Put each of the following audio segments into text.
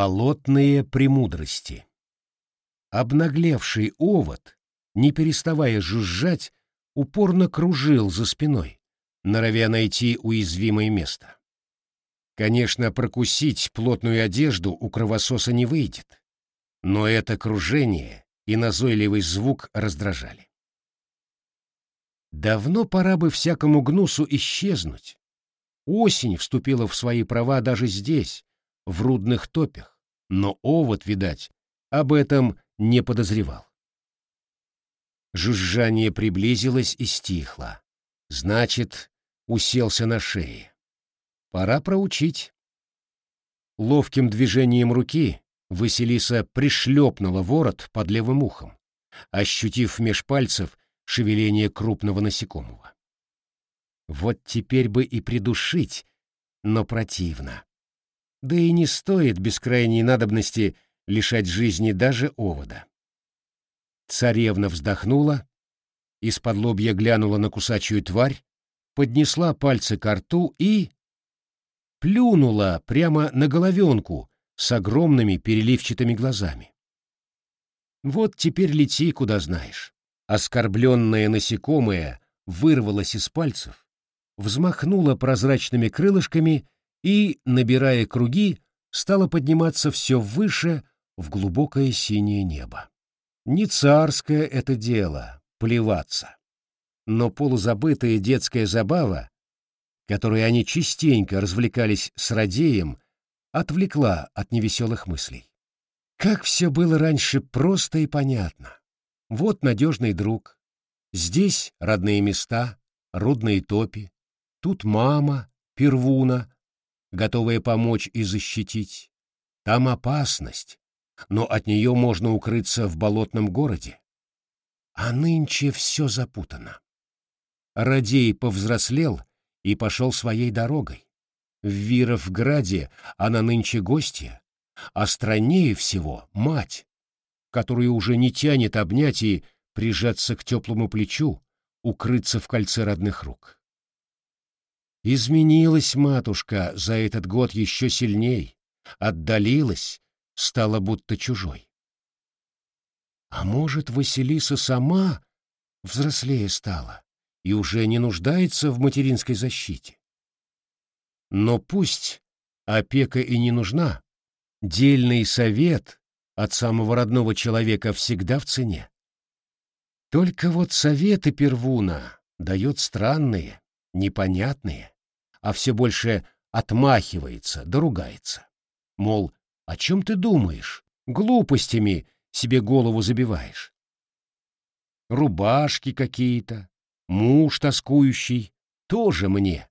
Болотные премудрости. Обнаглевший овод, не переставая жужжать, упорно кружил за спиной, норовя найти уязвимое место. Конечно, прокусить плотную одежду у кровососа не выйдет, но это кружение и назойливый звук раздражали. Давно пора бы всякому гнусу исчезнуть. Осень вступила в свои права даже здесь, в рудных топях, но овод, видать, об этом не подозревал. Жужжание приблизилось и стихло. Значит, уселся на шее. Пора проучить. Ловким движением руки Василиса пришлепнула ворот под левым ухом, ощутив меж пальцев шевеление крупного насекомого. Вот теперь бы и придушить, но противно. Да и не стоит без крайней надобности лишать жизни даже овода. Царевна вздохнула, из-под лобья глянула на кусачую тварь, поднесла пальцы к рту и... плюнула прямо на головенку с огромными переливчатыми глазами. Вот теперь лети, куда знаешь. Оскорбленное насекомое вырвалось из пальцев, взмахнула прозрачными крылышками и, набирая круги, стала подниматься все выше в глубокое синее небо. Не царское это дело — плеваться. Но полузабытая детская забава, которой они частенько развлекались с Радеем, отвлекла от невеселых мыслей. Как все было раньше просто и понятно. Вот надежный друг. Здесь родные места, рудные топи. Тут мама, первуна, готовая помочь и защитить. Там опасность, но от нее можно укрыться в болотном городе. А нынче все запутано. Радей повзрослел и пошел своей дорогой. В Вировграде она нынче гостья, а страннее всего мать, которую уже не тянет обнять и прижаться к теплому плечу, укрыться в кольце родных рук. Изменилась матушка за этот год еще сильней, отдалилась, стала будто чужой. А может, Василиса сама взрослее стала и уже не нуждается в материнской защите? Но пусть опека и не нужна, дельный совет от самого родного человека всегда в цене. Только вот советы Первуна дает странные, непонятные, а все больше отмахивается, доругается. Мол, о чем ты думаешь? Глупостями себе голову забиваешь. Рубашки какие-то, муж тоскующий, тоже мне.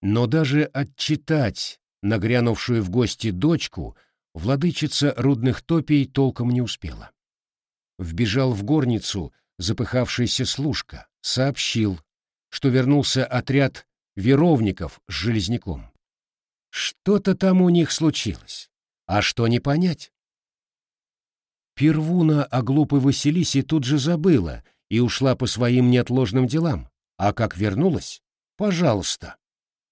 Но даже отчитать нагрянувшую в гости дочку владычица рудных топий толком не успела. Вбежал в горницу запыхавшийся служка, сообщил, что вернулся отряд веровников с железняком. Что-то там у них случилось, а что не понять? Первуна о глупой Василисе тут же забыла и ушла по своим неотложным делам, а как вернулась, пожалуйста,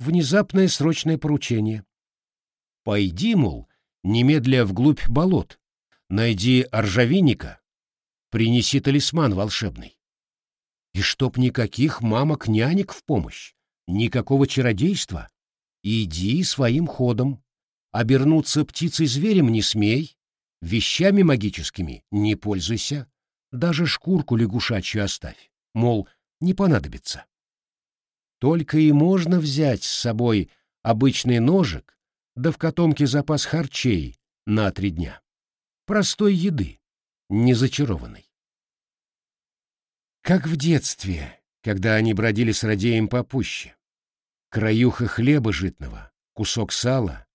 внезапное срочное поручение. Пойди, мол, немедля вглубь болот, найди ржавейника, принеси талисман волшебный. И чтоб никаких мамок-нянек в помощь, никакого чародейства. Иди своим ходом. Обернуться птицей-зверем не смей, вещами магическими не пользуйся, даже шкурку лягушачью оставь, мол, не понадобится. Только и можно взять с собой обычный ножик, да в котомке запас харчей на три дня. Простой еды, не зачарованной. Как в детстве, когда они бродили с Радеем по пуще. Краюха хлеба житного, кусок сала,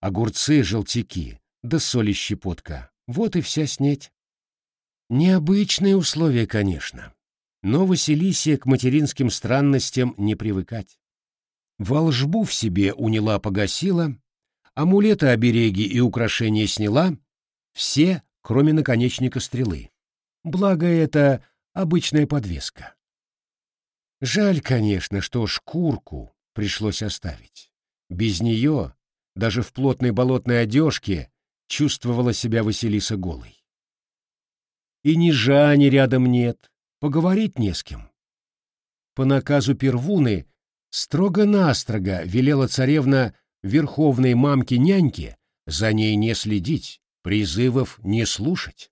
огурцы, желтики, да соли щепотка. Вот и вся снеть. Необычные условия, конечно, но Василисе к материнским странностям не привыкать. Волжбу в себе уняла погасила, амулеты-обереги и украшения сняла, все, кроме наконечника стрелы. Благо это обычная подвеска. Жаль, конечно, что шкурку пришлось оставить. Без нее даже в плотной болотной одежке чувствовала себя Василиса голой. И ни Жани рядом нет, поговорить не с кем. По наказу Первуны строго-настрого велела царевна верховной мамке-няньке за ней не следить, призывов не слушать.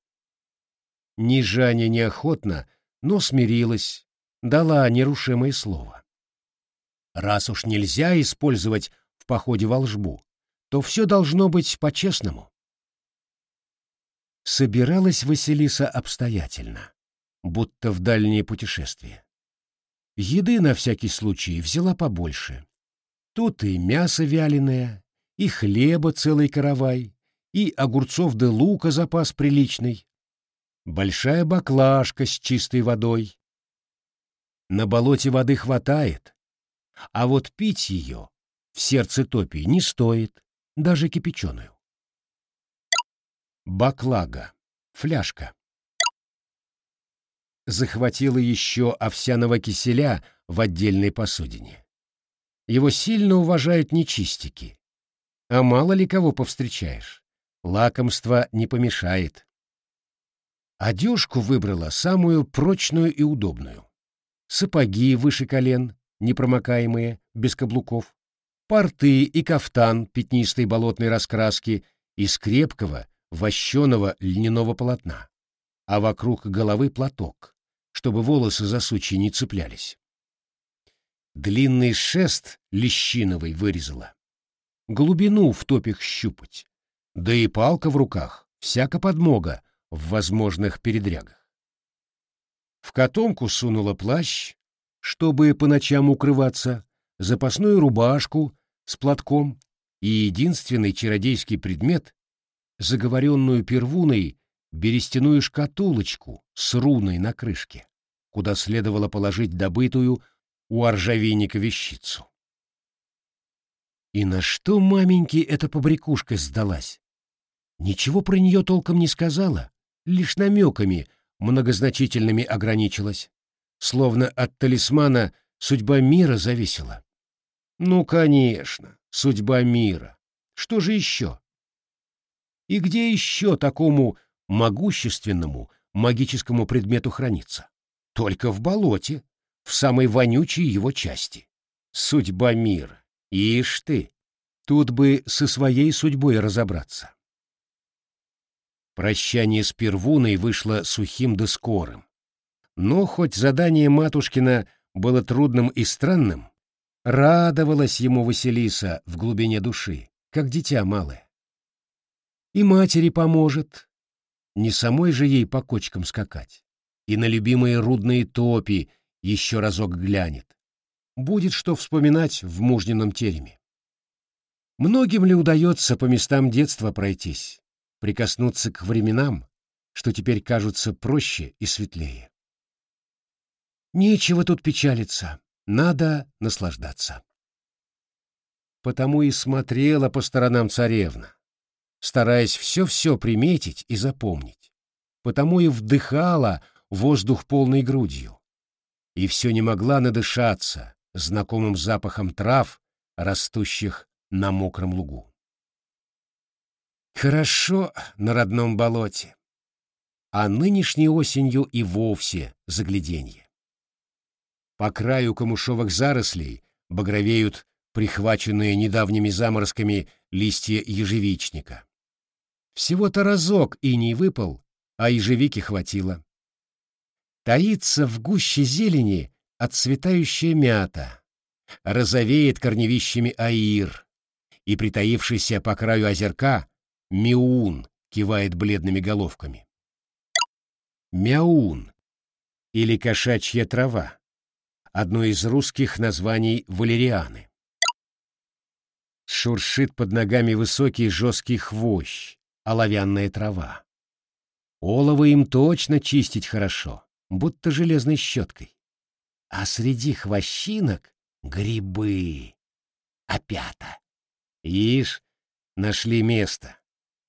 Ни Жаня неохотно, но смирилась, дала нерушимое слово. Раз уж нельзя использовать в походе волжбу, то все должно быть по-честному. Собиралась Василиса обстоятельно, будто в дальнее путешествие. Еды на всякий случай взяла побольше. Тут и мясо вяленое, и хлеба целый каравай, и огурцов да лука запас приличный, большая баклажка с чистой водой. На болоте воды хватает, а вот пить ее в сердце топи не стоит, даже кипяченую. Баклага, фляжка. Захватила еще овсяного киселя в отдельной посудине. Его сильно уважают нечистики. А мало ли кого повстречаешь. Лакомство не помешает. Одежку выбрала самую прочную и удобную. Сапоги выше колен, непромокаемые, без каблуков, порты и кафтан пятнистой болотной раскраски из крепкого, вощеного льняного полотна, а вокруг головы платок, чтобы волосы за сучьи не цеплялись. Длинный шест лещиновый вырезала. Глубину в топях щупать. Да и палка в руках, всяко подмога, в возможных передрягах. В котомку сунула плащ, чтобы по ночам укрываться, запасную рубашку с платком и единственный чародейский предмет — заговоренную первуной берестяную шкатулочку с руной на крышке, куда следовало положить добытую у оржавейника вещицу. И на что маменьке эта побрякушка сдалась? Ничего про нее толком не сказала, лишь намеками многозначительными ограничилась, словно от талисмана судьба мира зависела. Ну, конечно, судьба мира. Что же еще? И где еще такому могущественному магическому предмету храниться? Только в болоте, в самой вонючей его части. Судьба мира. Ишь ты, тут бы со своей судьбой разобраться. Прощание с Первуной вышло сухим да скорым. Но хоть задание матушкина было трудным и странным, радовалась ему Василиса в глубине души, как дитя малое. И матери поможет, не самой же ей по кочкам скакать, и на любимые рудные топи еще разок глянет. Будет что вспоминать в мужнином тереме. Многим ли удается по местам детства пройтись, прикоснуться к временам, что теперь кажутся проще и светлее. Нечего тут печалиться, надо наслаждаться. Потому и смотрела по сторонам царевна, стараясь все-все приметить и запомнить. Потому и вдыхала воздух полной грудью. И все не могла надышаться знакомым запахом трав, растущих на мокром лугу. Хорошо на родном болоте. А нынешней осенью и вовсе загляденье. По краю камышовых зарослей багровеют прихваченные недавними заморозками листья ежевичника. Всего-то разок и не выпал, а ежевики хватило. Таится в гуще зелени отцветающая мята, розовеет корневищами аир, и притаившийся по краю озерка Миун кивает бледными головками. Мяун или кошачья трава одно из русских названий валерианы. Шуршит под ногами высокий жесткий хвощ, оловянная трава. Олово им точно чистить хорошо, будто железной щеткой. А среди хвощинок — грибы. Опята. Ишь, нашли место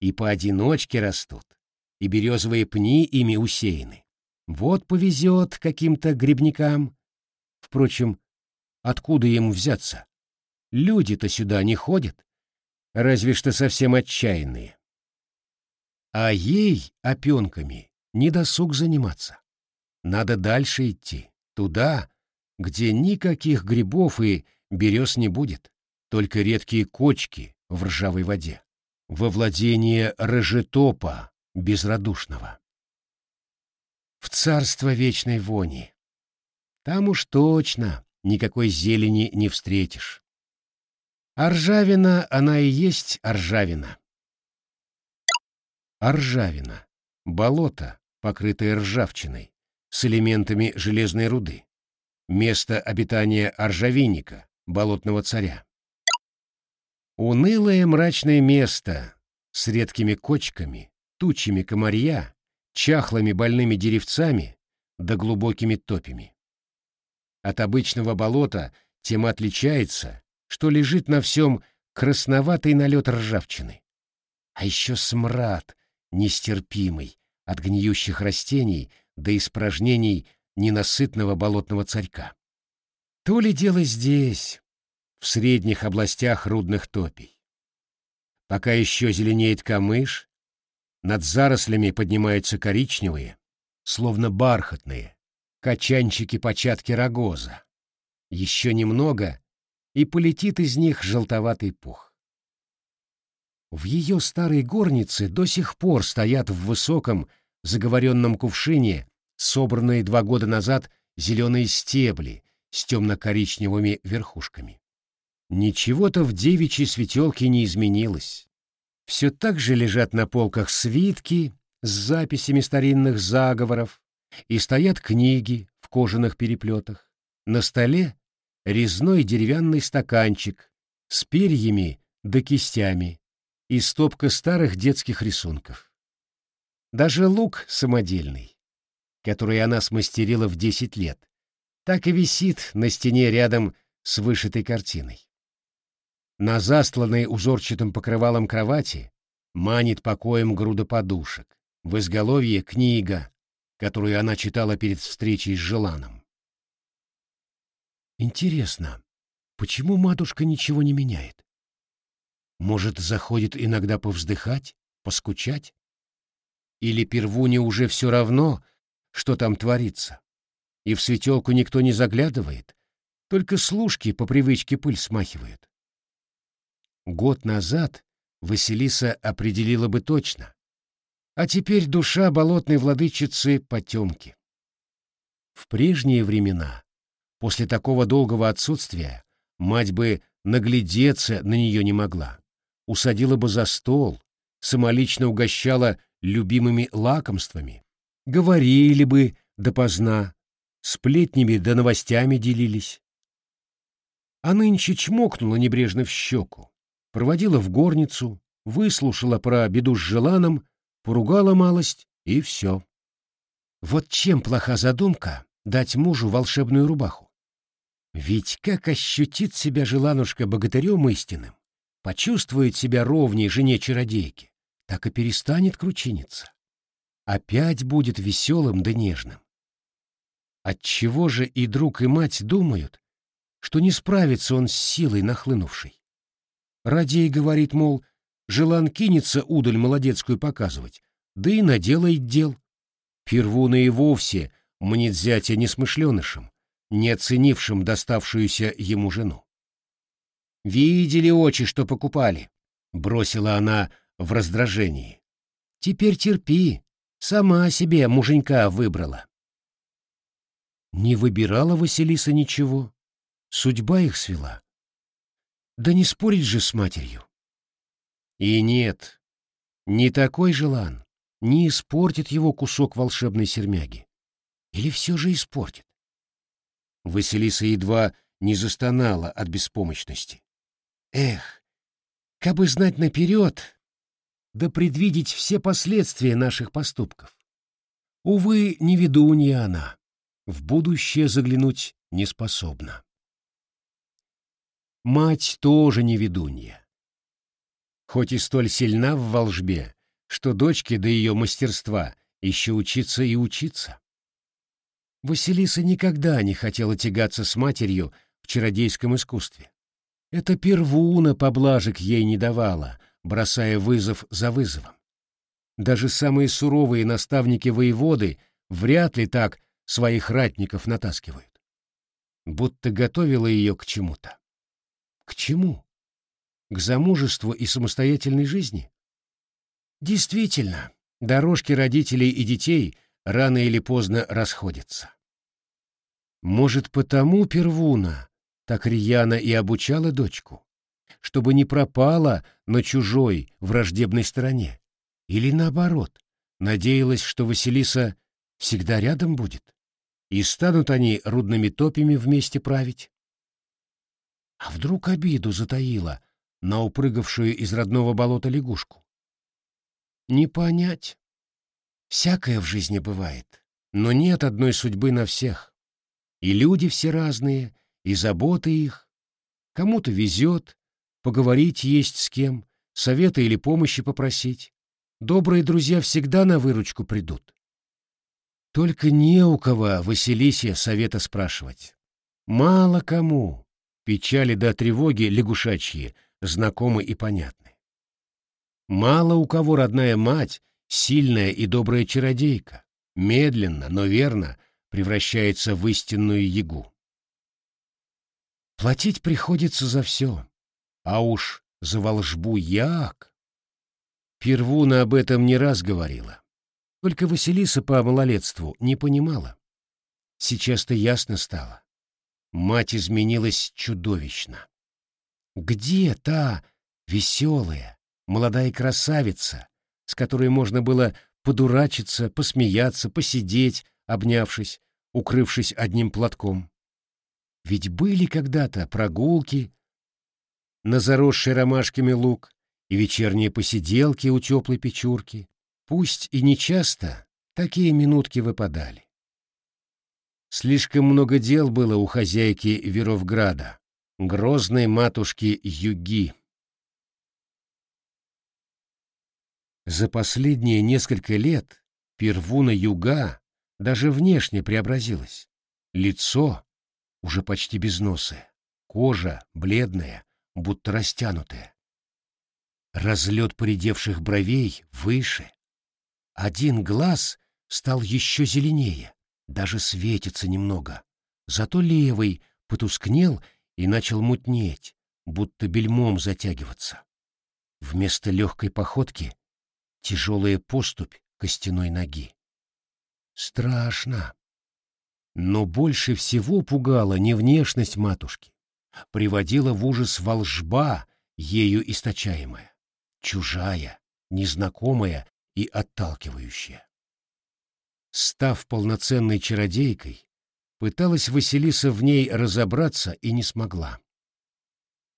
и поодиночке растут, и березовые пни ими усеяны. Вот повезет каким-то грибникам. Впрочем, откуда ему взяться? Люди-то сюда не ходят. разве что совсем отчаянные. А ей, опенками, не досуг заниматься. Надо дальше идти, туда, где никаких грибов и берез не будет, только редкие кочки в ржавой воде, во владение рыжетопа безрадушного. В царство вечной вони. Там уж точно никакой зелени не встретишь. А ржавина, она и есть ржавина. Ржавина. Болото, покрытое ржавчиной, с элементами железной руды. Место обитания ржавейника, болотного царя. Унылое мрачное место с редкими кочками, тучами комарья, чахлыми больными деревцами да глубокими топями. От обычного болота тем отличается, что лежит на всем красноватый налет ржавчины. А еще смрад нестерпимый от гниющих растений до испражнений ненасытного болотного царька. То ли дело здесь, в средних областях рудных топий. Пока еще зеленеет камыш, над зарослями поднимаются коричневые, словно бархатные, качанчики-початки рогоза. Еще немного, и полетит из них желтоватый пух. В ее старой горнице до сих пор стоят в высоком заговоренном кувшине, собранные два года назад зеленые стебли с темно-коричневыми верхушками. Ничего-то в девичьей светелке не изменилось. Все так же лежат на полках свитки с записями старинных заговоров, и стоят книги в кожаных переплетах. На столе резной деревянный стаканчик с перьями да кистями и стопка старых детских рисунков. Даже лук самодельный, который она смастерила в десять лет, так и висит на стене рядом с вышитой картиной. На застланной узорчатым покрывалом кровати манит покоем груда подушек, в изголовье книга, которую она читала перед встречей с Желаном. Интересно, почему матушка ничего не меняет? Может, заходит иногда повздыхать, поскучать? Или первуне уже все равно, что там творится? И в светелку никто не заглядывает, только служки по привычке пыль смахивают. Год назад Василиса определила бы точно, а теперь душа болотной владычицы потемки. В прежние времена, после такого долгого отсутствия, мать бы наглядеться на нее не могла. Усадила бы за стол, самолично угощала любимыми лакомствами, говорили бы допоздна, сплетнями да новостями делились. А нынче чмокнула небрежно в щеку, проводила в горницу, выслушала про беду с Желаном поругала малость, и все. Вот чем плоха задумка дать мужу волшебную рубаху? Ведь как ощутит себя желанушка богатырем истинным, почувствует себя ровней жене-чародейки, так и перестанет кручиниться. Опять будет веселым да нежным. Отчего же и друг, и мать думают, что не справится он с силой нахлынувшей? Радей говорит, мол, Желан кинется удаль молодецкую показывать, да и наделает дел. Первуна и вовсе мнит зятя несмышленышем, не оценившим доставшуюся ему жену. «Видели очи, что покупали», — бросила она в раздражении. «Теперь терпи, сама себе муженька выбрала». Не выбирала Василиса ничего, судьба их свела. Да не спорить же с матерью. И нет, не такой желан, не испортит его кусок волшебной сермяги. Или все же испортит? Василиса едва не застонала от беспомощности. Эх, как бы знать наперед, да предвидеть все последствия наших поступков. Увы, не ведунья она, в будущее заглянуть не способна. Мать тоже не ведунья хоть и столь сильна в волжбе, что дочке до ее мастерства еще учиться и учиться. Василиса никогда не хотела тягаться с матерью в чародейском искусстве. Это первуна поблажек ей не давала, бросая вызов за вызовом. Даже самые суровые наставники-воеводы вряд ли так своих ратников натаскивают. Будто готовила ее к чему-то. К чему? К замужеству и самостоятельной жизни? Действительно, дорожки родителей и детей рано или поздно расходятся. Может, потому Первуна так рьяно и обучала дочку, чтобы не пропала на чужой враждебной стороне, или наоборот, надеялась, что Василиса всегда рядом будет, и станут они рудными топями вместе править. А вдруг обиду затаила на упрыгавшую из родного болота лягушку? Не понять. Всякое в жизни бывает, но нет одной судьбы на всех. И люди все разные, и заботы их. Кому-то везет, поговорить есть с кем, совета или помощи попросить. Добрые друзья всегда на выручку придут. Только не у кого Василисе совета спрашивать. Мало кому. Печали до тревоги лягушачьи, знакомы и понятны. Мало у кого родная мать, сильная и добрая чародейка, медленно, но верно превращается в истинную ягу. Платить приходится за все, а уж за волжбу як. Первуна об этом не раз говорила. Только Василиса по малолетству не понимала. Сейчас-то ясно стало. Мать изменилась чудовищно. Где та веселая, молодая красавица, с которой можно было подурачиться, посмеяться, посидеть, обнявшись, укрывшись одним платком? Ведь были когда-то прогулки на заросший ромашками луг и вечерние посиделки у теплой печурки, Пусть и нечасто такие минутки выпадали. Слишком много дел было у хозяйки Веровграда, грозной матушки Юги. За последние несколько лет Первуна Юга даже внешне преобразилась. Лицо уже почти безносое, кожа бледная, будто растянутая. Разлет поредевших бровей выше, один глаз стал еще зеленее, даже светится немного. Зато левый потускнел и начал мутнеть, будто бельмом затягиваться. Вместо легкой походки — тяжелая поступь костяной ноги. Страшно. Но больше всего пугала не внешность матушки. Приводила в ужас волжба, ею источаемая. Чужая, незнакомая и отталкивающее. Став полноценной чародейкой, пыталась Василиса в ней разобраться и не смогла.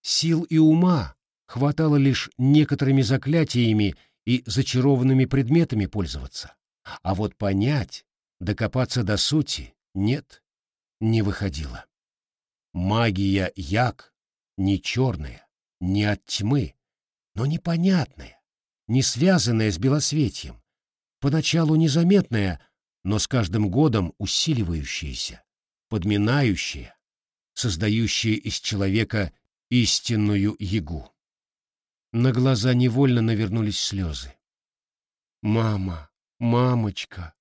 Сил и ума хватало лишь некоторыми заклятиями и зачарованными предметами пользоваться, а вот понять, докопаться до сути нет, не выходило. Магия як не черная, не от тьмы, но непонятная, не связанная с белосветьем, поначалу незаметная, но с каждым годом усиливающаяся, подминающая, создающая из человека истинную ягу. На глаза невольно навернулись слезы. «Мама, мамочка,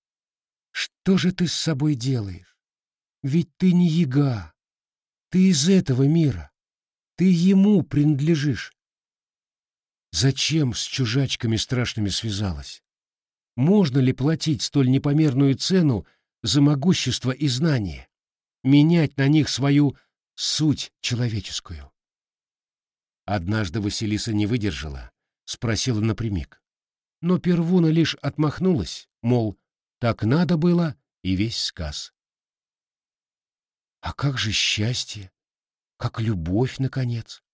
что же ты с собой делаешь? Ведь ты не яга, ты из этого мира, ты ему принадлежишь. Зачем с чужачками страшными связалась? Можно ли платить столь непомерную цену за могущество и знание? Менять на них свою суть человеческую? Однажды Василиса не выдержала, спросила напрямик. Но Первуна лишь отмахнулась, мол, так надо было, и весь сказ. А как же счастье? Как любовь, наконец?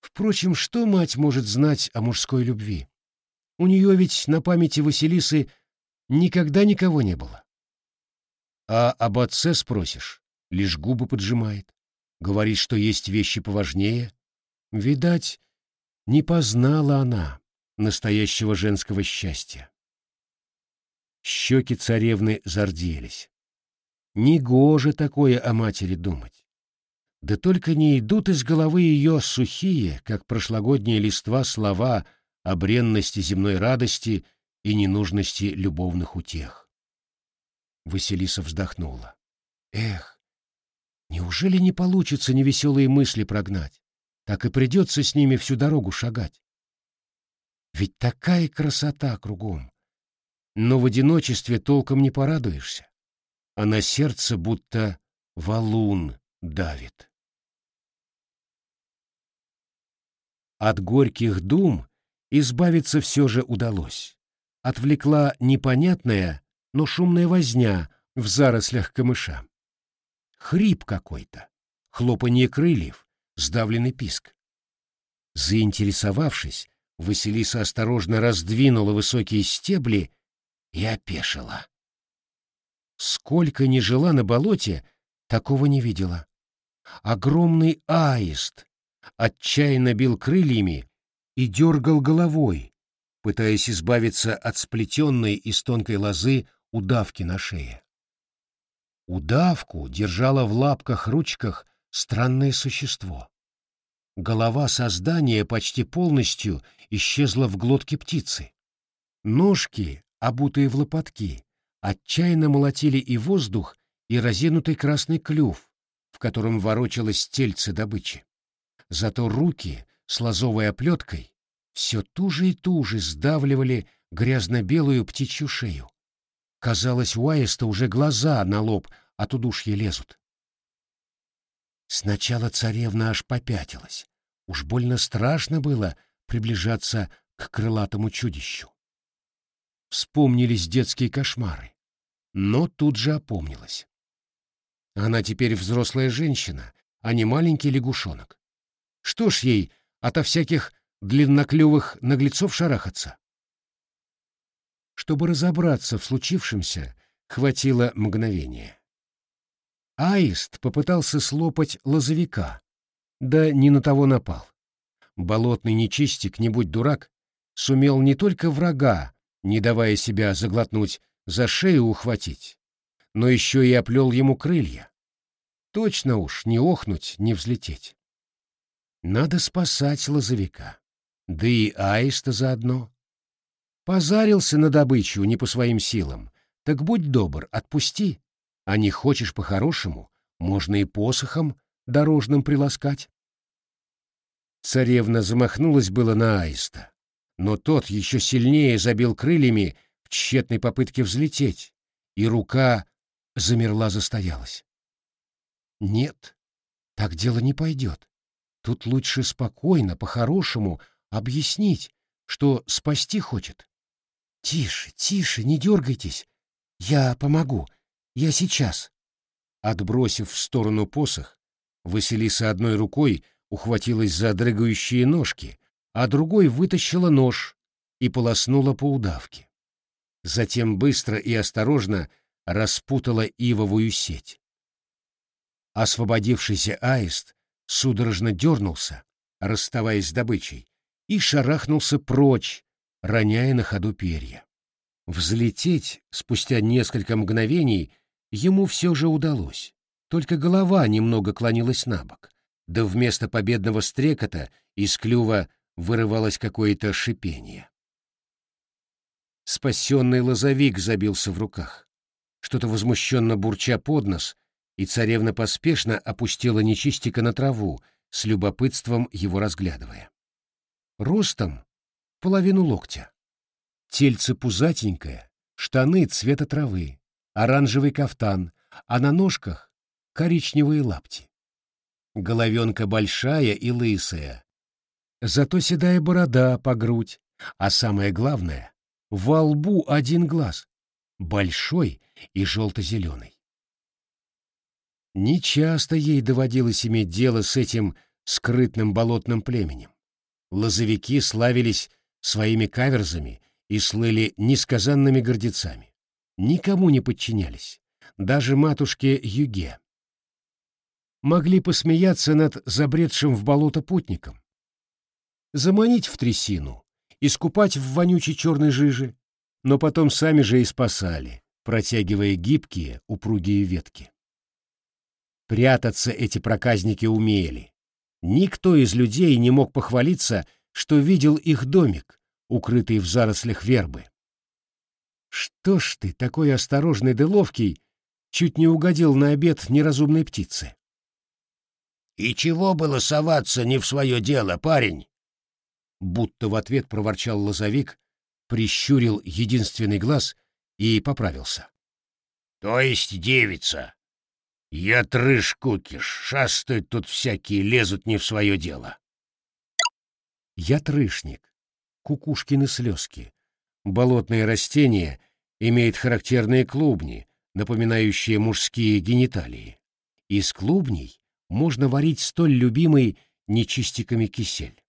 Впрочем, что мать может знать о мужской любви? У нее ведь на памяти Василисы никогда никого не было. А об отце спросишь, лишь губы поджимает. Говорит, что есть вещи поважнее. Видать, не познала она настоящего женского счастья. Щеки царевны зарделись. Негоже такое о матери думать. Да только не идут из головы ее сухие, как прошлогодние листва, слова о бренности земной радости и ненужности любовных утех. Василиса вздохнула. Эх, неужели не получится невеселые мысли прогнать? Так и придется с ними всю дорогу шагать. Ведь такая красота кругом. Но в одиночестве толком не порадуешься, а на сердце будто валун давит. От горьких дум избавиться все же удалось. Отвлекла непонятная, но шумная возня в зарослях камыша. Хрип какой-то, хлопанье крыльев, сдавленный писк. Заинтересовавшись, Василиса осторожно раздвинула высокие стебли и опешила. Сколько ни жила на болоте, такого не видела. Огромный аист отчаянно бил крыльями и дергал головой, пытаясь избавиться от сплетенной из тонкой лозы удавки на шее. Удавку держало в лапках-ручках странное существо. Голова создания почти полностью исчезла в глотке птицы. Ножки, обутые в лопатки, отчаянно молотили и воздух, и разинутый красный клюв, в котором ворочалось тельце добычи. Зато руки с лозовой оплеткой все туже и туже сдавливали грязно-белую птичью шею. Казалось, у аиста уже глаза на лоб от удушья лезут. Сначала царевна аж попятилась. Уж больно страшно было приближаться к крылатому чудищу. Вспомнились детские кошмары. Но тут же опомнилась. Она теперь взрослая женщина, а не маленький лягушонок. Что ж ей ото всяких длинноклювых наглецов шарахаться? Чтобы разобраться в случившемся, хватило мгновения. Аист попытался слопать лозовика, да не на того напал. Болотный нечистик, не будь дурак, сумел не только врага, не давая себя заглотнуть, за шею ухватить, но еще и оплел ему крылья. Точно уж не охнуть, не взлететь. Надо спасать лозовика. Да и аиста заодно. Позарился на добычу не по своим силам. Так будь добр, отпусти. А не хочешь по-хорошему, можно и посохом дорожным приласкать. Царевна замахнулась было на аиста, но тот еще сильнее забил крыльями в тщетной попытке взлететь, и рука замерла-застоялась. Нет, так дело не пойдет. Тут лучше спокойно, по-хорошему, объяснить, что спасти хочет. «Тише, тише, не дергайтесь. Я помогу. Я сейчас». Отбросив в сторону посох, Василиса одной рукой ухватилась за дрыгающие ножки, а другой вытащила нож и полоснула по удавке. Затем быстро и осторожно распутала ивовую сеть. Освободившийся аист судорожно дернулся, расставаясь с добычей, и шарахнулся прочь, роняя на ходу перья. Взлететь спустя несколько мгновений ему все же удалось, только голова немного клонилась на бок, да вместо победного стрекота из клюва вырывалось какое-то шипение. Спасенный лозовик забился в руках. Что-то возмущенно бурча под нос, и царевна поспешно опустила нечистика на траву, с любопытством его разглядывая. Ростом половину локтя. Тельце пузатенькое, штаны цвета травы, оранжевый кафтан, а на ножках коричневые лапти. Головенка большая и лысая, зато седая борода по грудь, а самое главное — во лбу один глаз, большой и желто-зеленый. Нечасто ей доводилось иметь дело с этим скрытным болотным племенем. Лозовики славились своими каверзами и слыли несказанными гордецами. Никому не подчинялись, даже матушке Юге. Могли посмеяться над забредшим в болото путником, заманить в трясину, искупать в вонючей черной жиже, но потом сами же и спасали, протягивая гибкие, упругие ветки. Прятаться эти проказники умели. Никто из людей не мог похвалиться, что видел их домик, укрытый в зарослях вербы. Что ж ты, такой осторожный да ловкий, чуть не угодил на обед неразумной птицы? «И чего было соваться не в свое дело, парень?» Будто в ответ проворчал лозовик, прищурил единственный глаз и поправился. «То есть девица. Я трыш кукиш, шастают тут всякие, лезут не в свое дело». Я трышник, кукушкины слезки, болотное растение имеет характерные клубни, напоминающие мужские гениталии. Из клубней можно варить столь любимый нечистиками кисель.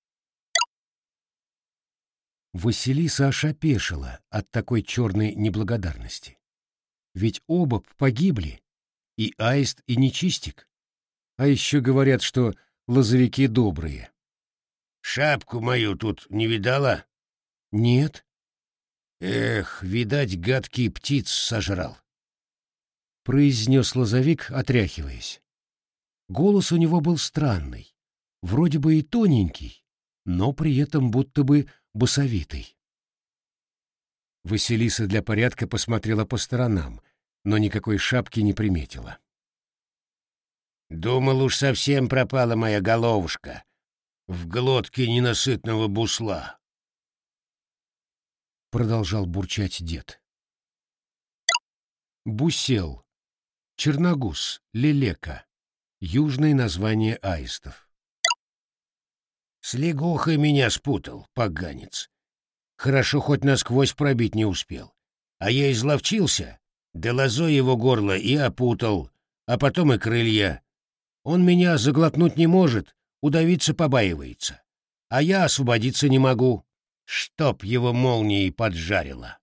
Василиса ошапешила от такой черной неблагодарности. Ведь оба погибли, и аист, и нечистик. А еще говорят, что лозовики добрые. «Шапку мою тут не видала?» «Нет». «Эх, видать, гадкий птиц сожрал», — произнес лозовик, отряхиваясь. Голос у него был странный, вроде бы и тоненький, но при этом будто бы басовитый. Василиса для порядка посмотрела по сторонам, но никакой шапки не приметила. «Думал, уж совсем пропала моя головушка в глотке ненасытного бусла», — продолжал бурчать дед. Бусел, черногуз, лелека, южное название аистов. С лягухой меня спутал, поганец. Хорошо, хоть насквозь пробить не успел. А я изловчился, да лозой его горло и опутал, а потом и крылья. Он меня заглотнуть не может, удавиться побаивается. А я освободиться не могу, чтоб его молнией поджарило.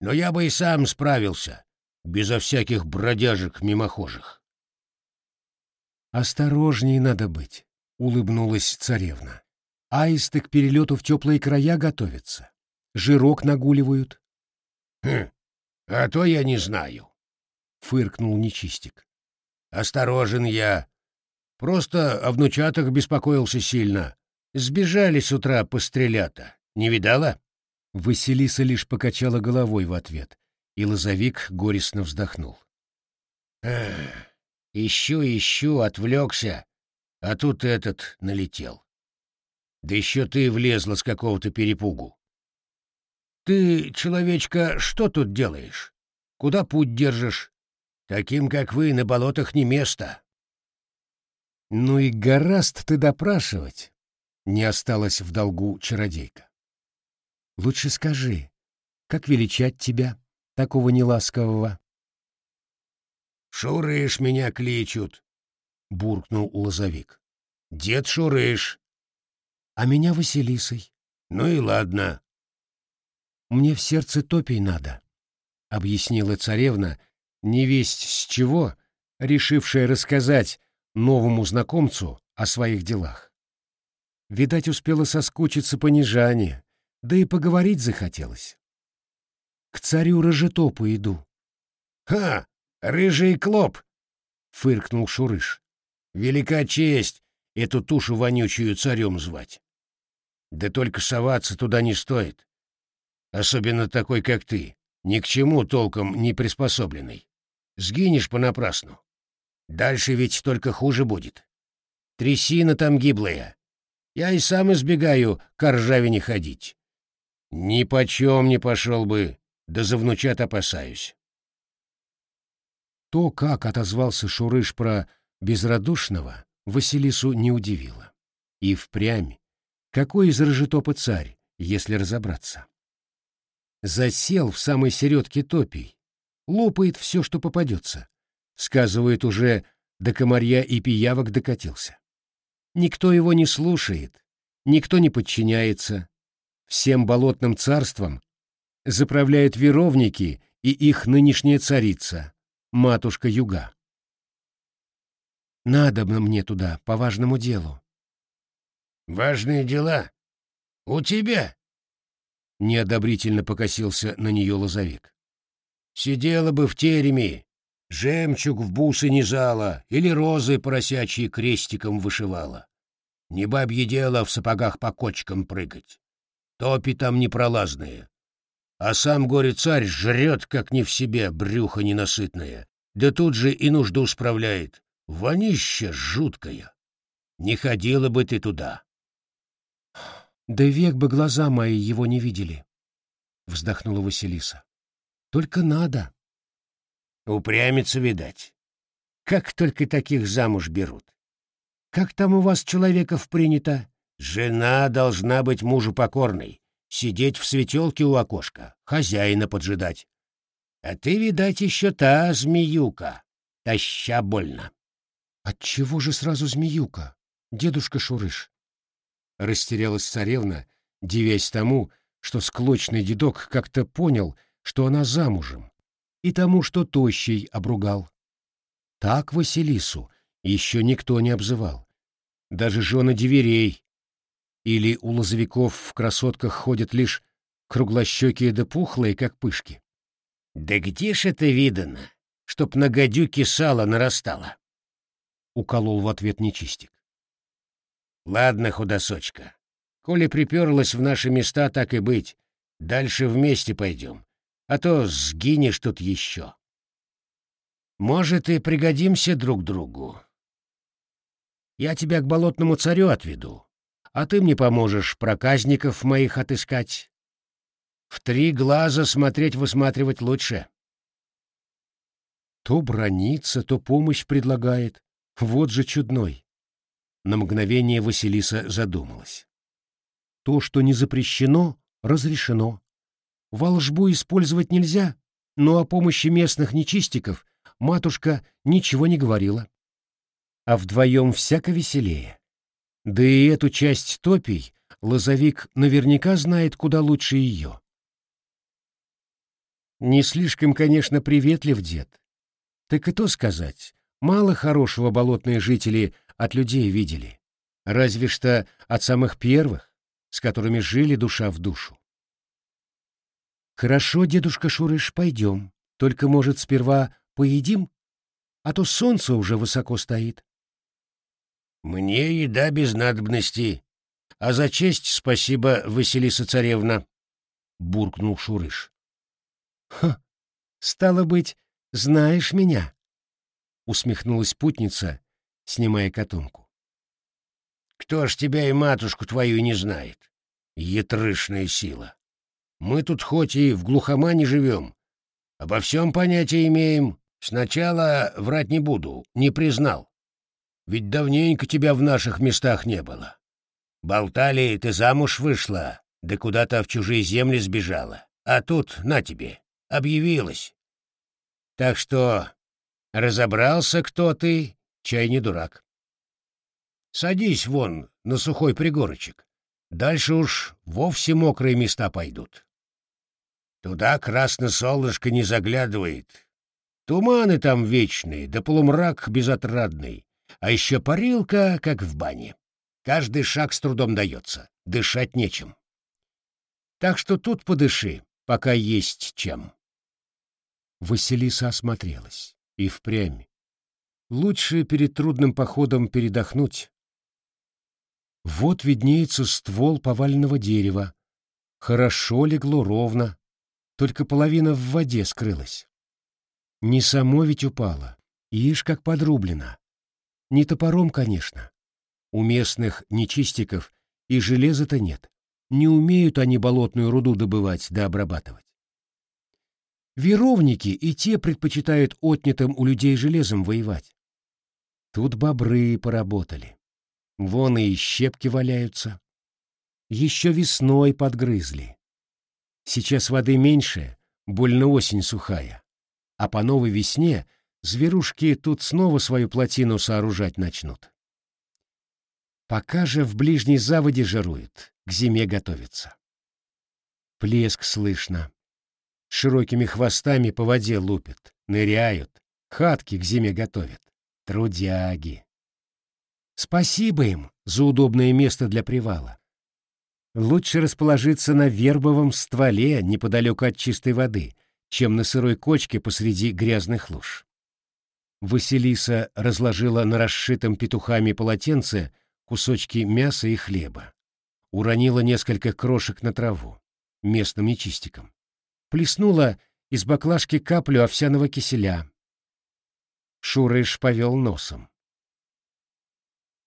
Но я бы и сам справился, безо всяких бродяжек мимохожих. «Осторожней надо быть», — улыбнулась царевна. «Аисты к перелету в теплые края готовятся. Жирок нагуливают». «Хм, а то я не знаю», — фыркнул нечистик. «Осторожен я. Просто о внучатах беспокоился сильно. Сбежали с утра пострелята. Не видала?» Василиса лишь покачала головой в ответ, и лозовик горестно вздохнул. «Эх, ищу, ищу, отвлекся, а тут этот налетел. Да еще ты влезла с какого-то перепугу. Ты, человечка, что тут делаешь? Куда путь держишь? Таким, как вы, на болотах не место. Ну и гораст ты допрашивать, не осталась в долгу чародейка. Лучше скажи, как величать тебя, такого неласкового? Шурыш меня кличут, буркнул лозовик. Дед Шурыш. А меня Василисой. Ну и ладно. Мне в сердце топей надо, — объяснила царевна, невесть с чего, решившая рассказать новому знакомцу о своих делах. Видать, успела соскучиться по Нежане, да и поговорить захотелось. К царю Рожетопу иду. — Ха! Рыжий клоп! — фыркнул Шурыш. — Велика честь эту тушу вонючую царем звать. Да только соваться туда не стоит особенно такой, как ты, ни к чему толком не приспособленный. Сгинешь понапрасну. Дальше ведь только хуже будет. Трясина там гиблая. Я и сам избегаю к ржавине ходить. Ни почем не пошел бы, да за внучат опасаюсь. То, как отозвался Шурыш про безрадушного, Василису не удивило. И впрямь, какой из Рожетопа царь, если разобраться? Засел в самой середке топий, лопает все, что попадется. Сказывает, уже до комарья и пиявок докатился. Никто его не слушает, никто не подчиняется. Всем болотным царством заправляют веровники и их нынешняя царица, матушка Юга. Надо бы мне туда, по важному делу. «Важные дела? У тебя?» Неодобрительно покосился на нее лозовик. «Сидела бы в тереме, жемчуг в бусы низала или розы поросячьи крестиком вышивала. Не бабье дело в сапогах по кочкам прыгать. Топи там непролазные. А сам горе-царь жрет, как не в себе, брюхо ненасытное. Да тут же и нужду справляет. Вонище жуткое. Не ходила бы ты туда. Да век бы глаза мои его не видели, — вздохнула Василиса. Только надо. Упрямиться, видать. Как только таких замуж берут. Как там у вас человеков принято? Жена должна быть мужу покорной, сидеть в светелке у окошка, хозяина поджидать. А ты, видать, еще та змеюка, таща больно. Отчего же сразу змеюка, дедушка Шурыш? Растерялась царевна, дивясь тому, что склочный дедок как-то понял, что она замужем, и тому, что тощий обругал. Так Василису еще никто не обзывал. Даже жены деверей. Или у лозовиков в красотках ходят лишь круглощекие да пухлые, как пышки. «Да где ж это видано, чтоб на гадюке сало нарастало?» — уколол в ответ нечистик. «Ладно, худосочка, коли приперлась в наши места, так и быть, дальше вместе пойдем, а то сгинешь тут еще. Может, и пригодимся друг другу. Я тебя к болотному царю отведу, а ты мне поможешь проказников моих отыскать. В три глаза смотреть-высматривать лучше. То бронится, то помощь предлагает. Вот же чудной. На мгновение Василиса задумалась. То, что не запрещено, разрешено. Волжбу использовать нельзя, но о помощи местных нечистиков матушка ничего не говорила. А вдвоем всяко веселее. Да и эту часть топий Лозовик наверняка знает куда лучше ее. Не слишком, конечно, приветлив дед. Так и то сказать, мало хорошего болотные жители от людей видели. Разве что от самых первых, с которыми жили душа в душу. «Хорошо, дедушка Шурыш, пойдем. Только, может, сперва поедим? А то солнце уже высоко стоит». «Мне еда без надобности. А за честь спасибо, Василиса царевна», — буркнул Шурыш. «Ха! Стало быть, знаешь меня?» — усмехнулась путница, снимая котомку. «Кто ж тебя и матушку твою не знает? Ятрышная сила!» Мы тут хоть и в глухомане живем, обо всем понятия имеем. Сначала врать не буду, не признал. Ведь давненько тебя в наших местах не было. Болтали, ты замуж вышла, да куда-то в чужие земли сбежала. А тут, на тебе, объявилась. Так что разобрался, кто ты, чай не дурак. Садись вон на сухой пригорочек. Дальше уж вовсе мокрые места пойдут. Туда красное солнышко не заглядывает. Туманы там вечные, да полумрак безотрадный. А еще парилка, как в бане. Каждый шаг с трудом дается, дышать нечем. Так что тут подыши, пока есть чем. Василиса осмотрелась. И впрямь. Лучше перед трудным походом передохнуть. Вот виднеется ствол поваленного дерева. Хорошо легло ровно, только половина в воде скрылась. Не само ведь упало, ишь как подрублено. Не топором, конечно. У местных нечистиков и железа-то нет. Не умеют они болотную руду добывать да обрабатывать. Веровники и те предпочитают отнятым у людей железом воевать. Тут бобры поработали. Вон и щепки валяются. Еще весной подгрызли. Сейчас воды меньше, больно осень сухая. А по новой весне зверушки тут снова свою плотину сооружать начнут. Пока же в ближней заводе жируют, к зиме готовятся. Плеск слышно. Широкими хвостами по воде лупят, ныряют, хатки к зиме готовят. Трудяги. Спасибо им за удобное место для привала. Лучше расположиться на вербовом стволе неподалеку от чистой воды, чем на сырой кочке посреди грязных луж. Василиса разложила на расшитом петухами полотенце кусочки мяса и хлеба. Уронила несколько крошек на траву, местным нечистиком. Плеснула из баклажки каплю овсяного киселя. Шурыш повел носом.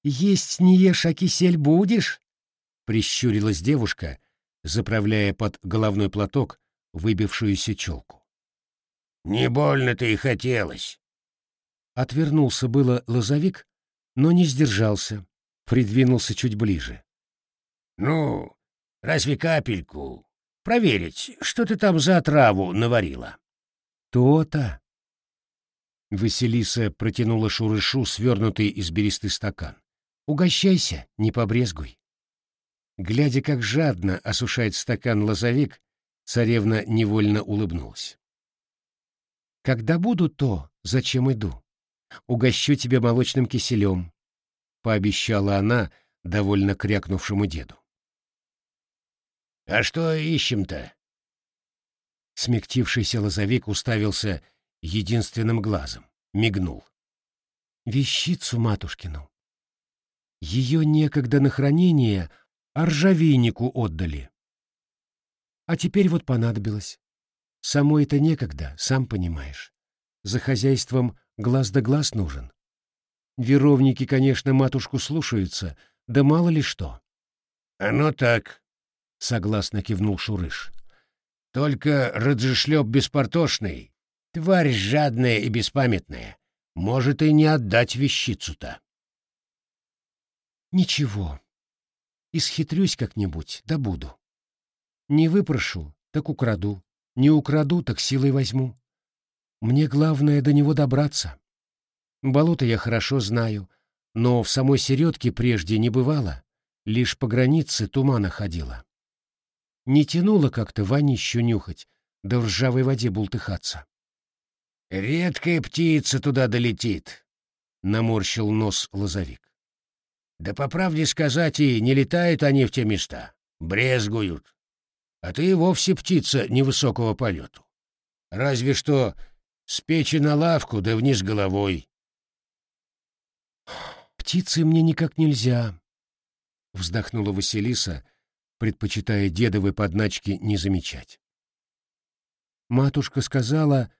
«Есть не ешь, а кисель будешь?» — прищурилась девушка, заправляя под головной платок выбившуюся челку. «Не больно-то и хотелось». Отвернулся было лозовик, но не сдержался, придвинулся чуть ближе. «Ну, разве капельку? Проверить, что ты там за отраву наварила?» «То-то!» Василиса протянула Шурышу свернутый из бересты стакан. «Угощайся, не побрезгуй». Глядя, как жадно осушает стакан лозовик, царевна невольно улыбнулась. «Когда буду то, зачем иду? Угощу тебя молочным киселем», — пообещала она довольно крякнувшему деду. «А что ищем-то?» Смягчившийся лозовик уставился единственным глазом, мигнул. «Вещицу матушкину. Ее некогда на хранение ржавейнику отдали. А теперь вот понадобилось. Самой это некогда, сам понимаешь. За хозяйством глаз да глаз нужен. Веровники, конечно, матушку слушаются, да мало ли что. — Оно так, — согласно кивнул Шурыш. — Только Раджишлеп беспортошный, тварь жадная и беспамятная, может и не отдать вещицу-то. — Ничего, исхитрюсь как-нибудь, да буду. Не выпрошу, так украду, не украду, так силой возьму. Мне главное до него добраться. Болото я хорошо знаю, но в самой середке прежде не бывало, лишь по границе тумана ходила. Не тянуло как-то вонищу нюхать, да в ржавой воде бултыхаться. «Редкая птица туда долетит», — наморщил нос лозовик. «Да по правде сказать и не летают они в те места, брезгуют. А ты вовсе птица невысокого полету. Разве что с печи на лавку да вниз головой». «Птицы мне никак нельзя», — вздохнула Василиса, предпочитая дедовы подначки не замечать. Матушка сказала,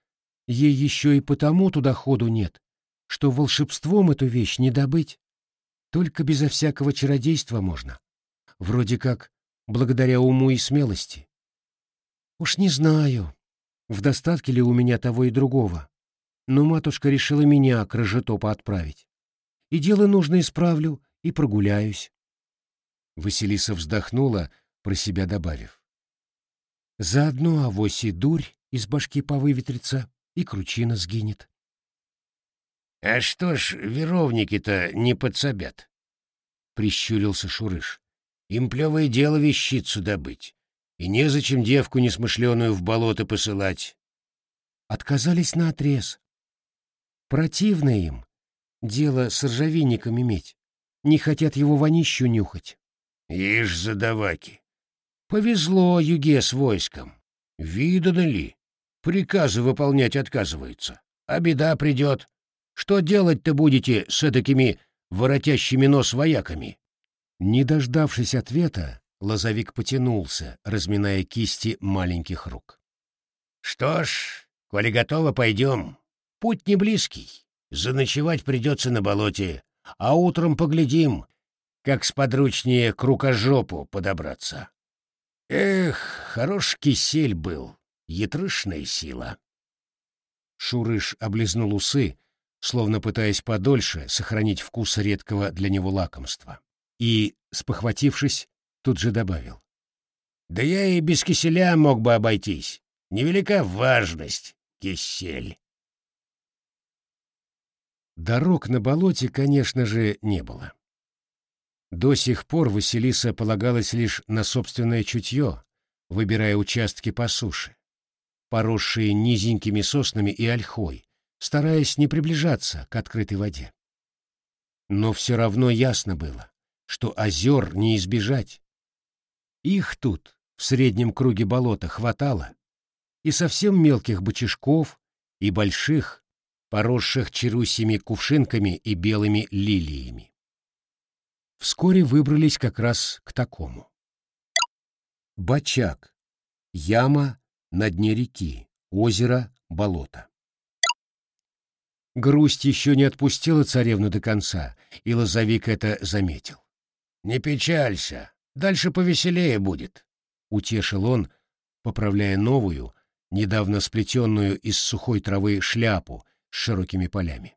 ей еще и потому туда ходу нет, что волшебством эту вещь не добыть. Только безо всякого чародейства можно. Вроде как благодаря уму и смелости. Уж не знаю, в достатке ли у меня того и другого, но матушка решила меня к Рожетопа отправить. И дело нужно исправлю, и прогуляюсь. Василиса вздохнула, про себя добавив. Заодно авось и дурь из башки повыветрится, и кручина сгинет. — А что ж веровники-то не подсобят? — прищурился Шурыш. — Им плевое дело вещицу добыть, и незачем девку несмышленую в болото посылать. Отказались наотрез. Противно им дело с ржавейником иметь, не хотят его вонищу нюхать. Ишь, задаваки! Повезло юге с войском. Видано ли? Приказы выполнять отказывается. А беда придет. Что делать-то будете с такими воротящими нос вояками? Не дождавшись ответа, лозовик потянулся, разминая кисти маленьких рук. Что ж, коли готово, пойдем. Путь не близкий. Заночевать придется на болоте, а утром поглядим, как сподручнее к рукожопу подобраться. Эх, хорош кисель был, ятрышная сила. Шурыш облизнул усы, словно пытаясь подольше сохранить вкус редкого для него лакомства. И, спохватившись, тут же добавил. «Да я и без киселя мог бы обойтись. Невелика важность, кисель». Дорог на болоте, конечно же, не было. До сих пор Василиса полагалась лишь на собственное чутье, выбирая участки по суше, поросшие низенькими соснами и ольхой, стараясь не приближаться к открытой воде. Но все равно ясно было, что озер не избежать. Их тут, в среднем круге болота, хватало, и совсем мелких бычишков, и больших, поросших черусями кувшинками и белыми лилиями. Вскоре выбрались как раз к такому. Бачак. Яма на дне реки. Озеро, болото. Грусть еще не отпустила царевну до конца, и Лозовик это заметил. «Не печалься, дальше повеселее будет», — утешил он, поправляя новую, недавно сплетенную из сухой травы шляпу с широкими полями.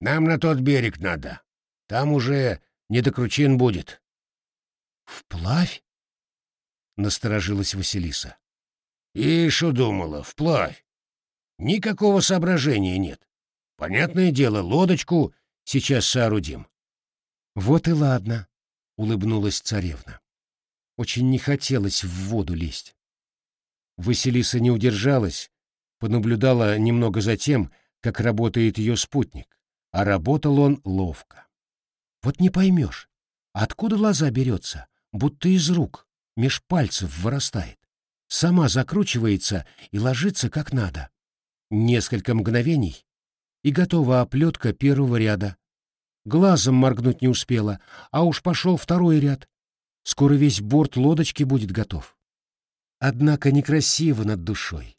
«Нам на тот берег надо. Там уже не до кручин будет». «Вплавь?» — насторожилась Василиса. «И что думала, вплавь? Никакого соображения нет. Понятное дело, лодочку сейчас соорудим». «Вот и ладно», — улыбнулась царевна. Очень не хотелось в воду лезть. Василиса не удержалась, понаблюдала немного за тем, как работает ее спутник, а работал он ловко. Вот не поймешь, откуда лоза берется, будто из рук, меж пальцев вырастает. Сама закручивается и ложится как надо. Несколько мгновений, и готова оплетка первого ряда. Глазом моргнуть не успела, а уж пошел второй ряд. Скоро весь борт лодочки будет готов. Однако некрасиво над душой.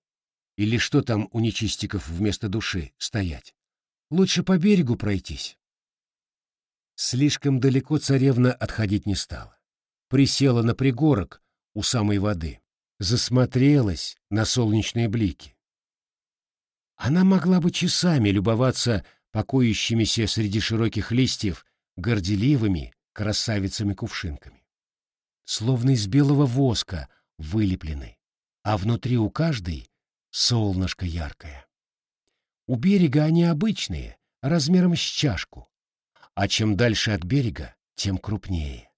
Или что там у нечистиков вместо души стоять? Лучше по берегу пройтись. Слишком далеко царевна отходить не стала. Присела на пригорок у самой воды, засмотрелась на солнечные блики. Она могла бы часами любоваться покоящимися среди широких листьев горделивыми красавицами-кувшинками. Словно из белого воска вылеплены, а внутри у каждой солнышко яркое. У берега они обычные, размером с чашку, а чем дальше от берега, тем крупнее.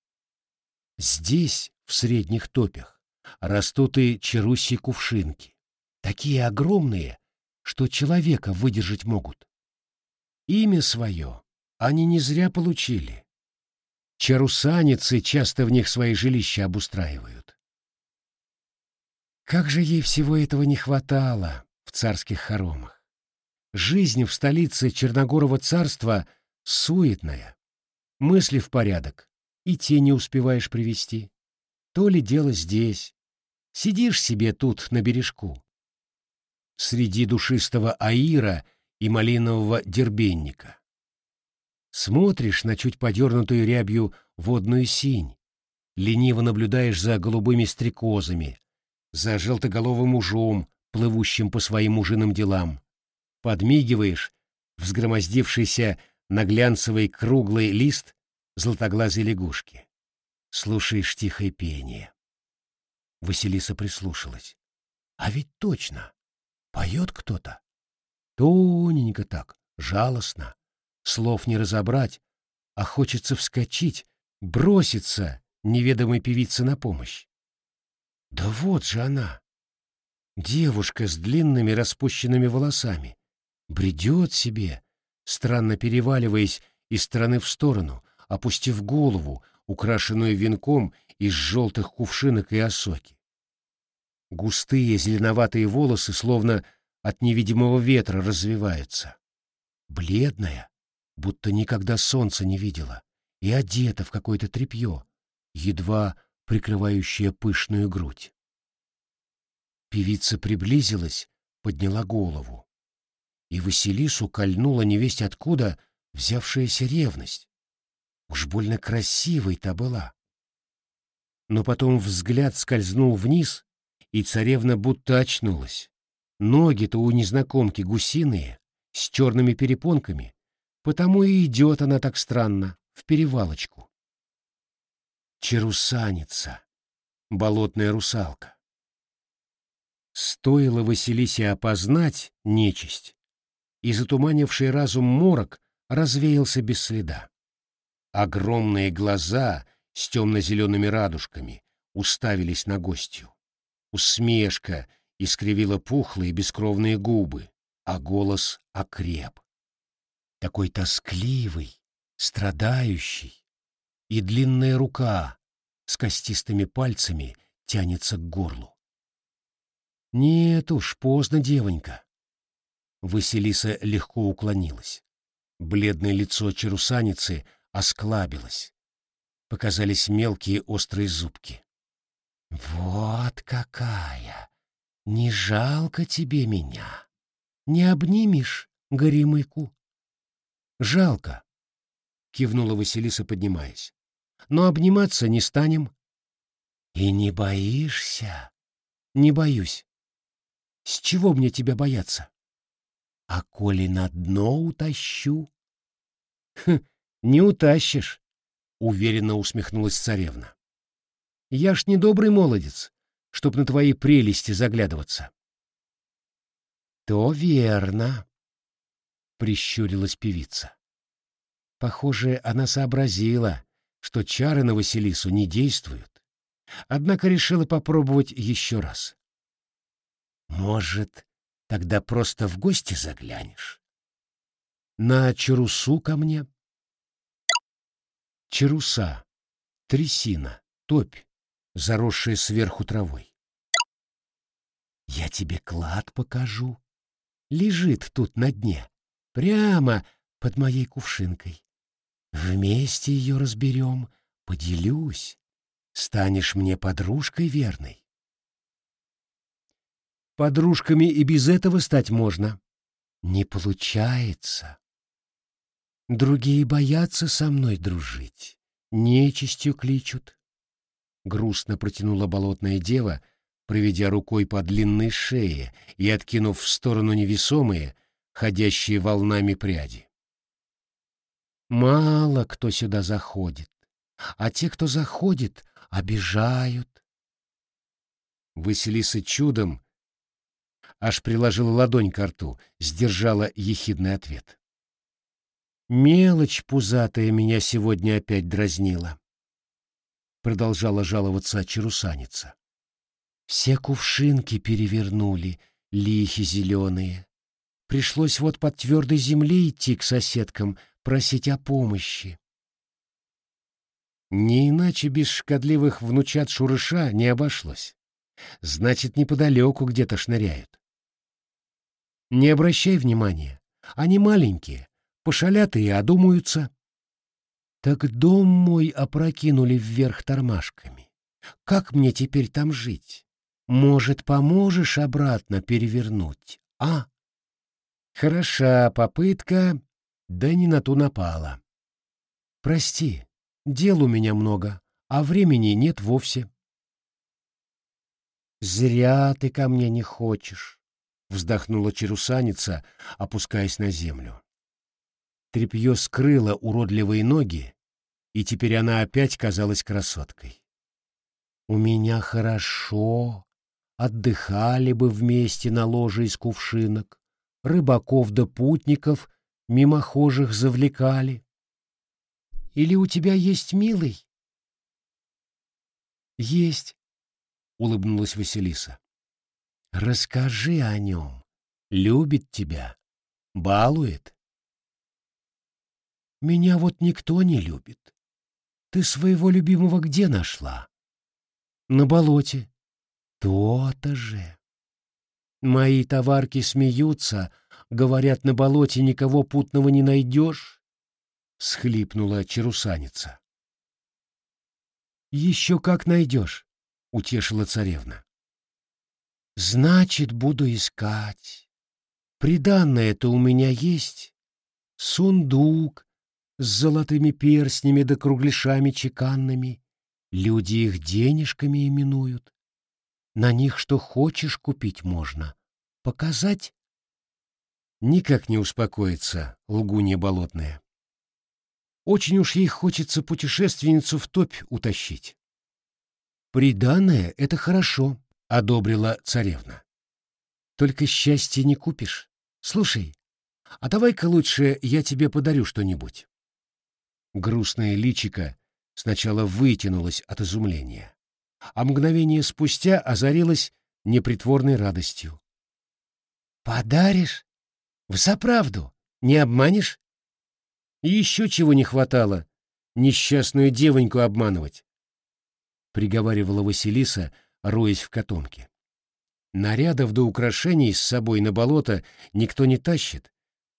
Здесь, в средних топях, растут и черуси-кувшинки, такие огромные, что человека выдержать могут. Имя свое они не зря получили. Чарусаницы часто в них свои жилища обустраивают. Как же ей всего этого не хватало в царских хоромах. Жизнь в столице Черногорова царства суетная. Мысли в порядок, и те не успеваешь привести. То ли дело здесь. Сидишь себе тут на бережку, среди душистого аира и малинового дербенника. Смотришь на чуть подернутую рябью водную синь, лениво наблюдаешь за голубыми стрекозами, за желтоголовым ужом, плывущим по своим мужиным делам, подмигиваешь взгромоздившийся на глянцевый круглый лист золотоглазой лягушки. Слушаешь тихое пение. Василиса прислушалась. А ведь точно, Поет кто-то. Тоненько так, жалостно. Слов не разобрать, а хочется вскочить, броситься неведомой певице на помощь. Да вот же она. Девушка с длинными распущенными волосами. Бредет себе, странно переваливаясь из стороны в сторону, опустив голову, украшенную венком из желтых кувшинок и осоки. Густые зеленоватые волосы словно от невидимого ветра развиваются. Бледная, будто никогда солнца не видела, и одета в какое-то тряпье, едва прикрывающее пышную грудь. Певица приблизилась, подняла голову. И Василису кольнула невесть откуда взявшаяся ревность. Уж больно красивой та была. Но потом взгляд скользнул вниз и царевна будто очнулась. Ноги-то у незнакомки гусиные, с черными перепонками, потому и идет она так странно, в перевалочку. Черусаница, болотная русалка. Стоило Василисе опознать нечисть, и затуманивший разум морок развеялся без следа. Огромные глаза с темно-зелеными радужками уставились на гостью. Усмешка искривила пухлые бескровные губы, а голос окреп. Такой тоскливый, страдающий, и длинная рука с костистыми пальцами тянется к горлу. Нет уж, поздно, девонька. Василиса легко уклонилась. Бледное лицо чарусаницы осклабилось. Показались мелкие острые зубки. «Вот какая! Не жалко тебе меня! Не обнимешь, горемыку?» «Жалко!» — кивнула Василиса, поднимаясь. «Но обниматься не станем». «И не боишься?» «Не боюсь. С чего мне тебя бояться?» «А коли на дно утащу?» «Хм, не утащишь», — уверенно усмехнулась царевна. «Я ж не добрый молодец, чтоб на твои прелести заглядываться». «То верно», — прищурилась певица. Похоже, она сообразила, что чары на Василису не действуют, однако решила попробовать еще раз. «Может, тогда просто в гости заглянешь? На Чарусу ко мне?» Чаруса, трясина, топь, заросшая сверху травой. «Я тебе клад покажу. Лежит тут на дне, прямо под моей кувшинкой. Вместе ее разберем, поделюсь. Станешь мне подружкой верной. Подружками и без этого стать можно. Не получается. Другие боятся со мной дружить, нечистью кличут. Грустно протянула болотная дева, проведя рукой по длинной шее и откинув в сторону невесомые, ходящие волнами пряди. Мало кто сюда заходит, а те, кто заходит, обижают. Василиса чудом аж приложила ладонь к рту, сдержала ехидный ответ. «Мелочь пузатая меня сегодня опять дразнила», — продолжала жаловаться чарусаница. «Все кувшинки перевернули, лихи зеленые. Пришлось вот под твердой земле идти к соседкам, просить о помощи. Не иначе без шкодливых внучат шурыша не обошлось. Значит, неподалеку где-то шныряют. Не обращай внимания. Они маленькие, пошалят и одумаются. Так дом мой опрокинули вверх тормашками. Как мне теперь там жить? Может, поможешь обратно перевернуть, а? Хороша попытка, да не на ту напала. Прости, дел у меня много, а времени нет вовсе. Зря ты ко мне не хочешь, вздохнула черусаница, опускаясь на землю. Трепье скрыло уродливые ноги, и теперь она опять казалась красоткой. У меня хорошо, отдыхали бы вместе на ложе из кувшинок, рыбаков да путников мимохожих завлекали. Или у тебя есть милый? Есть, улыбнулась Василиса. Расскажи о нем. Любит тебя, балует. Меня вот никто не любит. Ты своего любимого где нашла? На болоте. То-то же. Мои товарки смеются, говорят, на болоте никого путного не найдешь, — схлипнула чарусаница. Еще как найдешь, — утешила царевна. Значит, буду искать. Приданное-то у меня есть. Сундук с золотыми перстнями да кругляшами чеканными. Люди их денежками именуют. На них что хочешь купить можно. Показать? Никак не успокоится лгунья болотная. Очень уж ей хочется путешественницу в топь утащить. «Приданное — это хорошо», — одобрила царевна. «Только счастья не купишь. Слушай, а давай-ка лучше я тебе подарю что-нибудь». Грустное личико сначала вытянулось от изумления, а мгновение спустя озарилось непритворной радостью. «Подаришь? Взаправду? Не обманешь? Еще чего не хватало, несчастную девоньку обманывать, — приговаривала Василиса, роясь в котомке. Нарядов до украшений с собой на болото никто не тащит,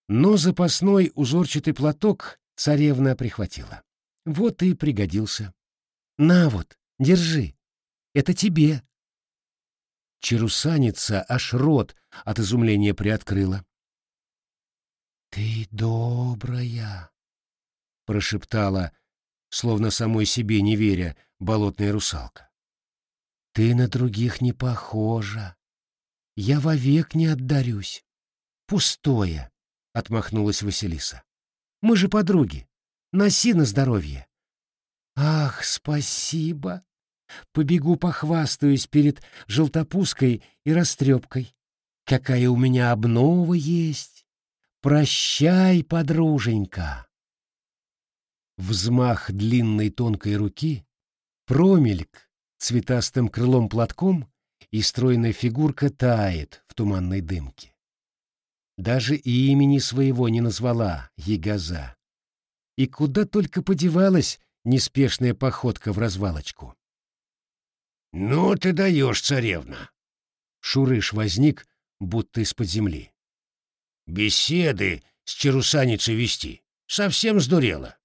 но запасной узорчатый платок царевна прихватила. Вот и пригодился. На вот, держи, это тебе. Чарусаница аж рот от изумления приоткрыла. «Ты добрая!» — прошептала, словно самой себе не веря, болотная русалка. «Ты на других не похожа. Я вовек не отдарюсь. Пустое!» — отмахнулась Василиса. «Мы же подруги. Носи на здоровье». «Ах, спасибо!» Побегу похвастаюсь перед желтопуской и растрепкой. Какая у меня обнова есть! Прощай, подруженька!» Взмах длинной тонкой руки, промельк цветастым крылом платком, и стройная фигурка тает в туманной дымке. Даже имени своего не назвала Егоза. И куда только подевалась неспешная походка в развалочку. «Ну ты даешь, царевна!» Шурыш возник, будто из-под земли. «Беседы с черусаницей вести. Совсем сдурела.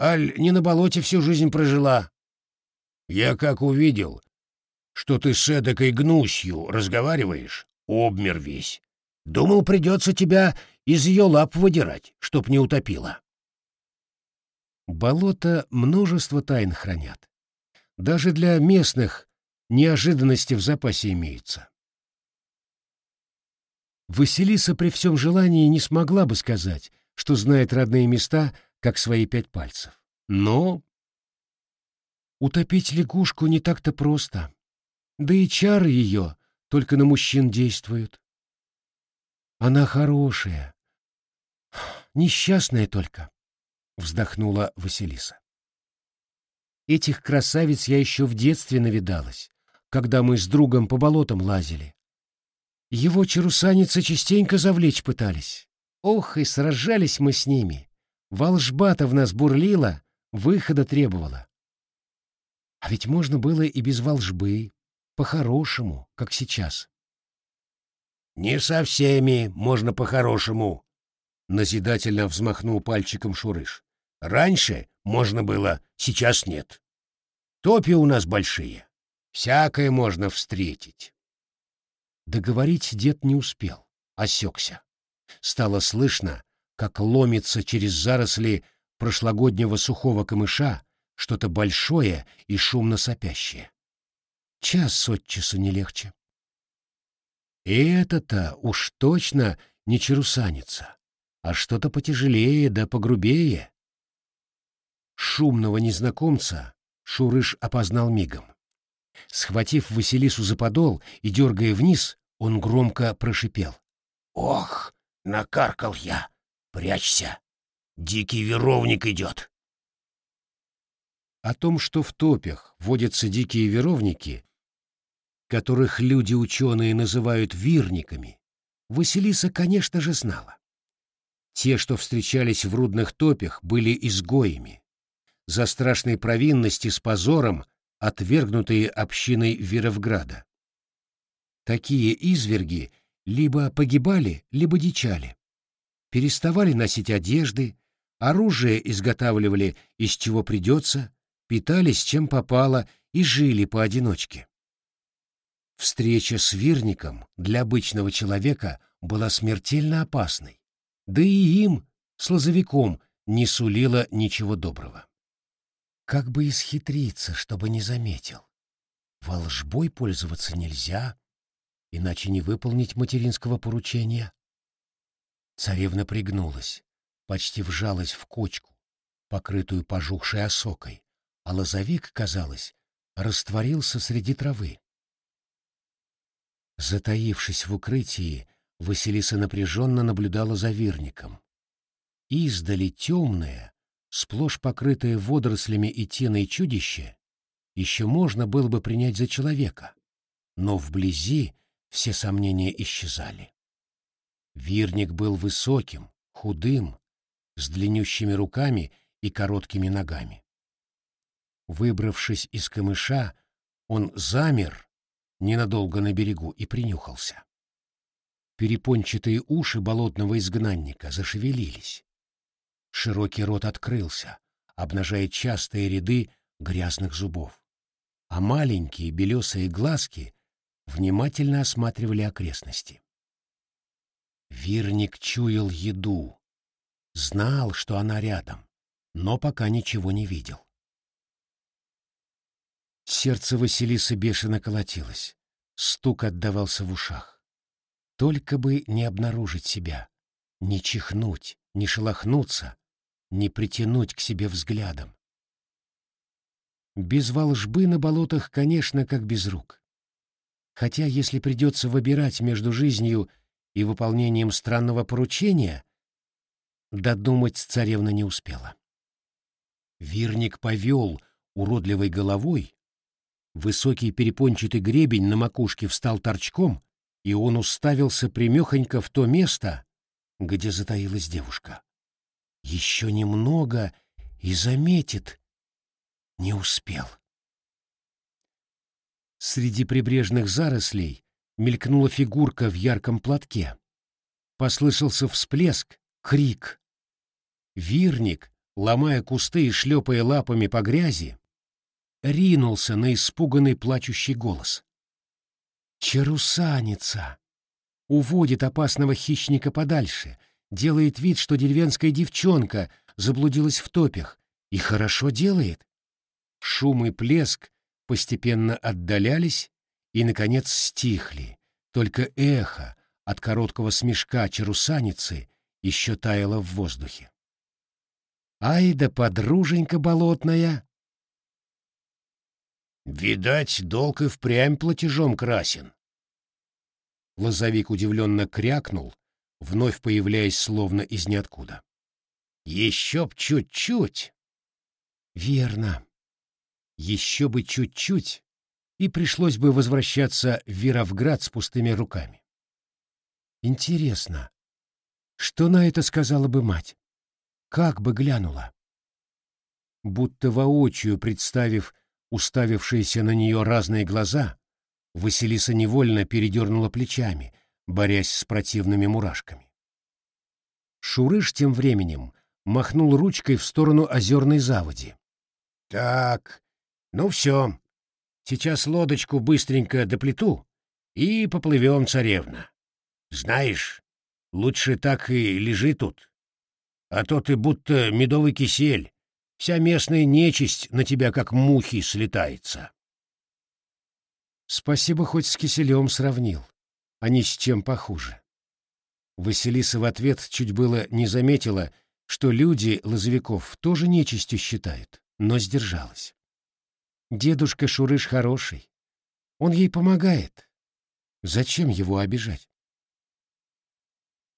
Аль не на болоте всю жизнь прожила. Я как увидел, что ты с эдакой гнусью разговариваешь, обмер весь. Думал, придется тебя из ее лап выдирать, чтоб не утопила». Болото множество тайн хранят. Даже для местных неожиданности в запасе имеются. Василиса при всем желании не смогла бы сказать, что знает родные места, как свои пять пальцев. Но утопить лягушку не так-то просто. Да и чары ее только на мужчин действуют. Она хорошая, несчастная только, — вздохнула Василиса. Этих красавиц я еще в детстве навидалась, когда мы с другом по болотам лазили. Его чарусаницы частенько завлечь пытались. Ох, и сражались мы с ними. Волжба-то в нас бурлила, выхода требовала. А ведь можно было и без волжбы, по-хорошему, как сейчас. «Не со всеми можно по-хорошему», — назидательно взмахнул пальчиком Шурыш. «Раньше можно было, сейчас нет. Топи у нас большие. Всякое можно встретить. Договорить дед не успел, осекся. Стало слышно, как ломится через заросли прошлогоднего сухого камыша что-то большое и шумно сопящее. Час от часу не легче. И это-то уж точно не чарусаница, а что-то потяжелее да погрубее. Шумного незнакомца Шурыш опознал мигом. Схватив Василису за подол и дергая вниз, он громко прошипел. «Ох, накаркал я! Прячься! Дикий веровник идет!» О том, что в топях водятся дикие веровники, которых люди-ученые называют вирниками, Василиса, конечно же, знала. Те, что встречались в рудных топях, были изгоями, за страшной провинности с позором, отвергнутые общиной Веровграда. Такие изверги либо погибали, либо дичали. Переставали носить одежды, оружие изготавливали из чего придется, питались чем попало и жили поодиночке. Встреча с вирником для обычного человека была смертельно опасной, да и им, с лозовиком, не сулила ничего доброго. Как бы исхитриться, чтобы не заметил? Волжбой пользоваться нельзя, иначе не выполнить материнского поручения. Царевна пригнулась, почти вжалась в кочку, покрытую пожухшей осокой, а лозовик, казалось, растворился среди травы. Затаившись в укрытии, Василиса напряженно наблюдала за вирником. Издали темное, сплошь покрытое водорослями и теной чудище, еще можно было бы принять за человека, но вблизи все сомнения исчезали. Вирник был высоким, худым, с длиннющими руками и короткими ногами. Выбравшись из камыша, он замер, ненадолго на берегу и принюхался. Перепончатые уши болотного изгнанника зашевелились. Широкий рот открылся, обнажая частые ряды грязных зубов, а маленькие белесые глазки внимательно осматривали окрестности. Вирник чуял еду, знал, что она рядом, но пока ничего не видел. Сердце Василисы бешено колотилось, стук отдавался в ушах. Только бы не обнаружить себя, не чихнуть, не шелохнуться, не притянуть к себе взглядом. Без волжбы на болотах, конечно, как без рук. Хотя, если придется выбирать между жизнью и выполнением странного поручения, додумать царевна не успела. Вирник повел уродливой головой, высокий перепончатый гребень на макушке встал торчком, и он уставился примехонько в то место, где затаилась девушка. Еще немного и заметит. Не успел. Среди прибрежных зарослей мелькнула фигурка в ярком платке. Послышался всплеск, крик. Вирник, ломая кусты и шлепая лапами по грязи, ринулся на испуганный плачущий голос. «Чарусаница!» Уводит опасного хищника подальше, делает вид, что деревенская девчонка заблудилась в топях, и хорошо делает. Шум и плеск постепенно отдалялись и, наконец, стихли, только эхо от короткого смешка чарусаницы еще таяло в воздухе. «Ай да подруженька болотная!» Видать, долг и впрямь платежом красен. Лозовик удивленно крякнул, вновь появляясь словно из ниоткуда. Еще б чуть-чуть. Верно. Еще бы чуть-чуть, и пришлось бы возвращаться в Вировград с пустыми руками. Интересно, что на это сказала бы мать? Как бы глянула? Будто воочию представив уставившиеся на нее разные глаза, Василиса невольно передернула плечами, борясь с противными мурашками. Шурыш тем временем махнул ручкой в сторону озерной заводи. — Так, ну все, сейчас лодочку быстренько доплету и поплывем, царевна. Знаешь, лучше так и лежи тут, а то ты будто медовый кисель, Вся местная нечисть на тебя как мухи слетается. Спасибо, хоть с киселем сравнил, а ни с чем похуже. Василиса в ответ чуть было не заметила, что люди лозовиков тоже нечистью считают, но сдержалась. Дедушка Шурыш хороший. Он ей помогает. Зачем его обижать?